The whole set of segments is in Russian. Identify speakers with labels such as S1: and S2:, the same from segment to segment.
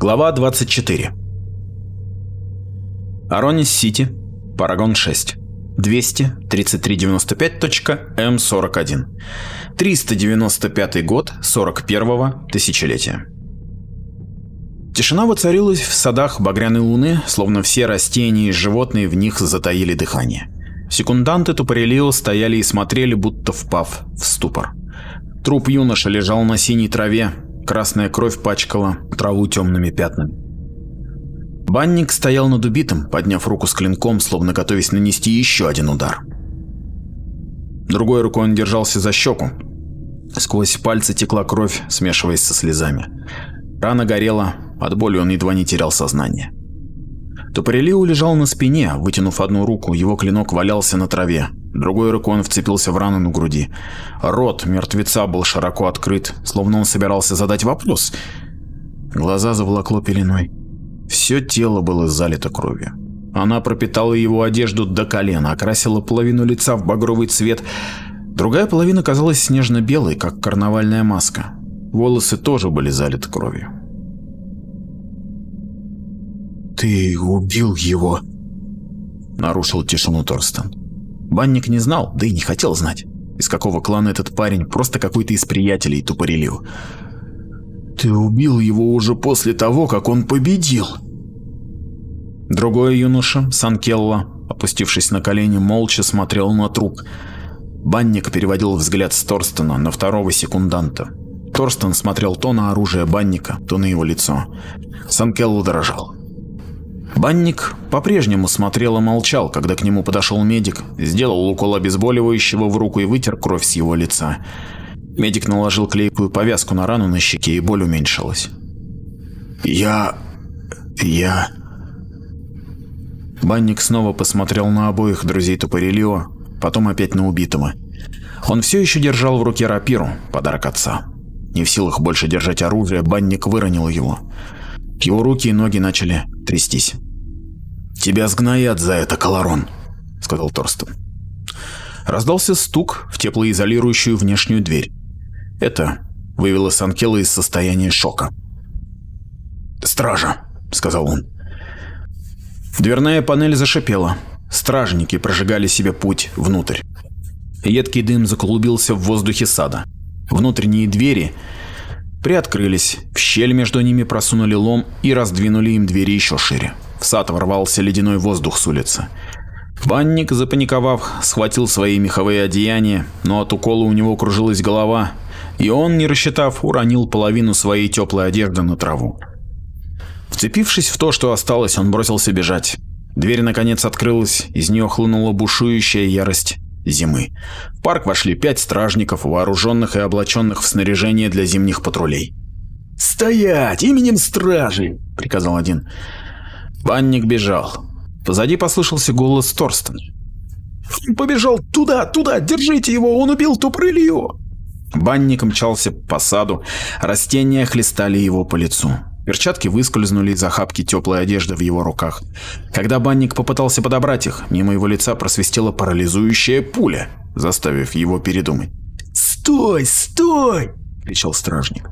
S1: Глава 24. Аронис-Сити, Парагон-6. 23395.М41. 395 год 41-го тысячелетия. Тишина воцарилась в садах багряной луны, словно все растения и животные в них затаили дыхание. Секунданты Тупорелио стояли и смотрели, будто впав в ступор. Труп юноша лежал на синей траве, красная кровь пачкала траву темными пятнами. Банник стоял над убитым, подняв руку с клинком, словно готовясь нанести еще один удар. Другой рукой он держался за щеку. Сквозь пальцы текла кровь, смешиваясь со слезами. Рана горела, от боли он едва не терял сознание. Топорелиу лежал на спине, вытянув одну руку, его клинок валялся на траве. Другой рукой он вцепился в рану на груди. Рот мертвеца был широко открыт, словно он собирался задать вопрос. Глаза заволокло пеленой. Все тело было залито кровью. Она пропитала его одежду до колена, окрасила половину лица в багровый цвет. Другая половина казалась снежно-белой, как карнавальная маска. Волосы тоже были залиты кровью.
S2: «Ты убил его?»
S1: Нарушил тишину Торстен. Банник не знал, да и не хотел знать, из какого клана этот парень, просто какой-то из приятелей тупорелил.
S2: «Ты убил его уже после того, как он победил!»
S1: Другой юноша, Санкелла, опустившись на колени, молча смотрел на труп. Банник переводил взгляд с Торстена на второго секунданта. Торстен смотрел то на оружие банника, то на его лицо. Санкелло дрожал. Банник по-прежнему смотрел и молчал, когда к нему подошел медик, сделал укол обезболивающего в руку и вытер кровь с его лица. Медик наложил клейкую повязку на рану на щеке, и боль уменьшилась.
S2: «Я... я...»
S1: Банник снова посмотрел на обоих друзей Тупорелио, потом опять на убитого. Он все еще держал в руке рапиру, подарок отца. Не в силах больше держать оружие, банник выронил его. Его руки и ноги начали трястись.
S2: «Тебя сгноят за это, Колорон», — сказал Торстен.
S1: Раздался стук в теплоизолирующую внешнюю дверь. Это вывело Санкела из состояния шока.
S2: «Стража», — сказал он.
S1: Дверная панель зашипела. Стражники прожигали себе путь внутрь. Едкий дым заклубился в воздухе сада. Внутренние двери приоткрылись, в щель между ними просунули лом и раздвинули им двери еще шире. В сад ворвался ледяной воздух с улицы. Банник, запаниковав, схватил свои меховые одеяния, но от укола у него кружилась голова, и он, не рассчитав, уронил половину своей теплой одежды на траву. Вцепившись в то, что осталось, он бросился бежать. Дверь наконец открылась, из нее хлынула бушующая ярость зимы. В парк вошли пять стражников, вооруженных и облаченных в снаряжение для зимних патрулей.
S2: «Стоять! Именем стражи!» — приказал один.
S1: Банник бежал. Позади послышался голос Торстена.
S2: «Побежал туда, туда! Держите его! Он убил Тупрылью!»
S1: Банник мчался по саду, растения хлестали его по лицу. Перчатки выскользнули из охапки теплой одежды в его руках. Когда банник попытался подобрать их, мимо его лица просвистела парализующая пуля, заставив его передумать.
S2: «Стой, стой!» – кричал стражник.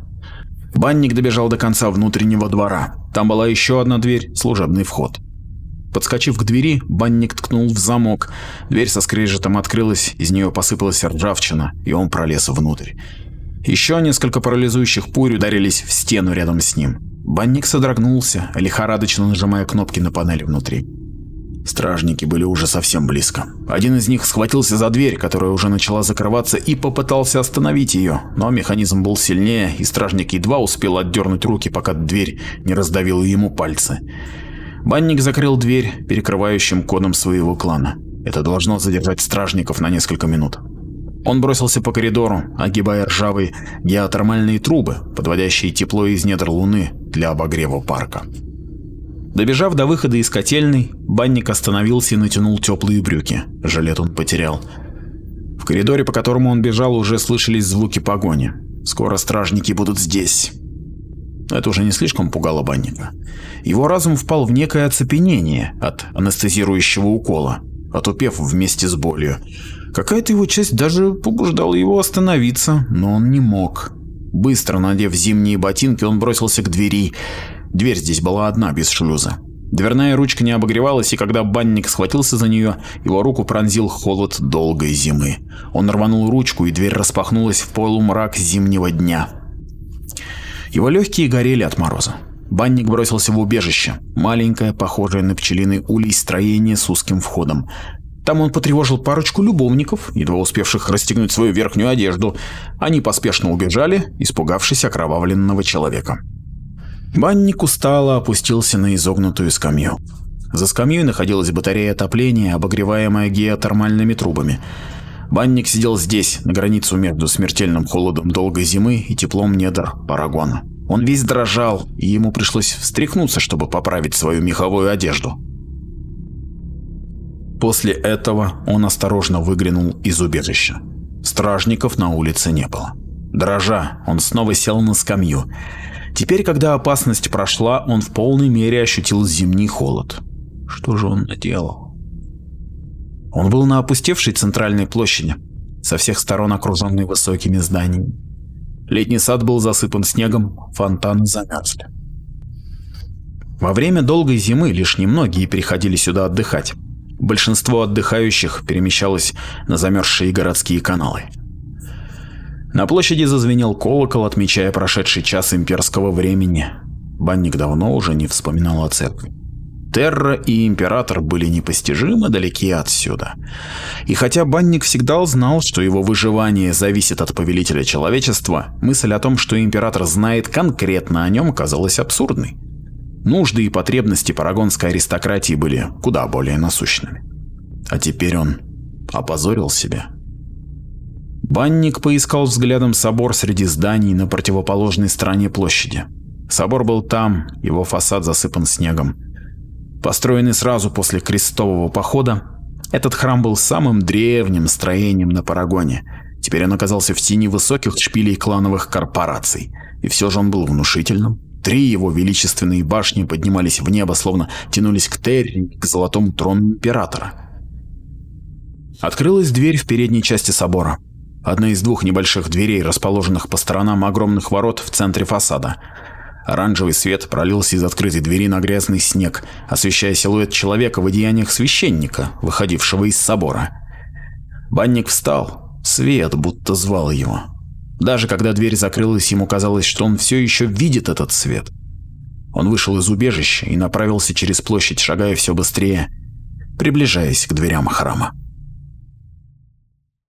S1: Банник добежал до конца внутреннего двора. Там была еще одна дверь, служебный вход. Подскочив к двери, банник ткнул в замок. Дверь со скрежетом открылась, из нее посыпалась ржавчина, и он пролез внутрь. Еще несколько парализующих пуль ударились в стену рядом с ним. Банник содрогнулся, лихорадочно нажимая кнопки на панели внутри. Стражники были уже совсем близко. Один из них схватился за дверь, которая уже начала закрываться, и попытался остановить ее, но механизм был сильнее, и стражник едва успел отдернуть руки, пока дверь не раздавила ему пальцы. Банник закрыл дверь перекрывающим кодом своего клана. Это должно задержать стражников на несколько минут. Он бросился по коридору, огибая ржавые геотермальные трубы, подводящие тепло из недр Луны для обогрева парка. Добежав до выхода из котельной, банник остановился и натянул теплые брюки. Жилет он потерял. В коридоре, по которому он бежал, уже слышались звуки погони. Скоро стражники будут здесь. Это уже не слишком пугало банника. Его разум впал в некое оцепенение от анестезирующего укола, отупев вместе с болью. Какая-то его часть даже побуждала его остановиться, но он не мог. Быстро надев зимние ботинки, он бросился к двери. Дверь здесь была одна, без шлюза. Дверная ручка не обогревалась, и когда банник схватился за нее, его руку пронзил холод долгой зимы. Он рванул ручку, и дверь распахнулась в полумрак зимнего дня. Его легкие горели от мороза. Банник бросился в убежище, маленькое, похожее на пчелиный улей строение с узким входом. Там он потревожил парочку любовников, едва успевших расстегнуть свою верхнюю одежду. Они поспешно убежали, испугавшись окровавленного человека. Банник устало опустился на изогнутую скамью. За скамьей находилась батарея отопления, обогреваемая геотермальными трубами. Банник сидел здесь, на границу между смертельным холодом долгой зимы и теплом недр Парагона. Он весь дрожал, и ему пришлось встряхнуться, чтобы поправить свою меховую одежду. После этого он осторожно выглянул из убежища. Стражников на улице не было. Дрожа, он снова сел на скамью. Теперь, когда опасность прошла, он в полной мере ощутил зимний холод. Что же он наделал? Он был на опустевшей центральной площади, со всех сторон окруженной высокими зданиями. Летний сад был засыпан снегом, фонтаны замерзли. Во время долгой зимы лишь немногие приходили сюда отдыхать. Большинство отдыхающих перемещалось на замерзшие городские каналы. На площади зазвенел колокол, отмечая прошедший час имперского времени. Банник давно уже не вспоминал о церкви. Терра и Император были непостижимо далеки отсюда. И хотя Банник всегда знал, что его выживание зависит от повелителя человечества, мысль о том, что Император знает конкретно о нем, казалась абсурдной. Нужды и потребности парагонской аристократии были куда более насущными. А теперь он опозорил себя. Банник поискал взглядом собор среди зданий на противоположной стороне площади. Собор был там, его фасад засыпан снегом. Построенный сразу после крестового похода, этот храм был самым древним строением на Парагоне. Теперь он оказался в тени высоких шпилей клановых корпораций, и все же он был внушительным. Три его величественные башни поднимались в небо, словно тянулись к Терри, к золотому трону императора. Открылась дверь в передней части собора. Одна из двух небольших дверей, расположенных по сторонам огромных ворот в центре фасада. Оранжевый свет пролился из открытой двери на грязный снег, освещая силуэт человека в одеяниях священника, выходившего из собора. Банник встал. Свет будто звал его. Даже когда дверь закрылась, ему казалось, что он все еще видит этот свет. Он вышел из убежища и направился через площадь, шагая все быстрее, приближаясь к дверям храма.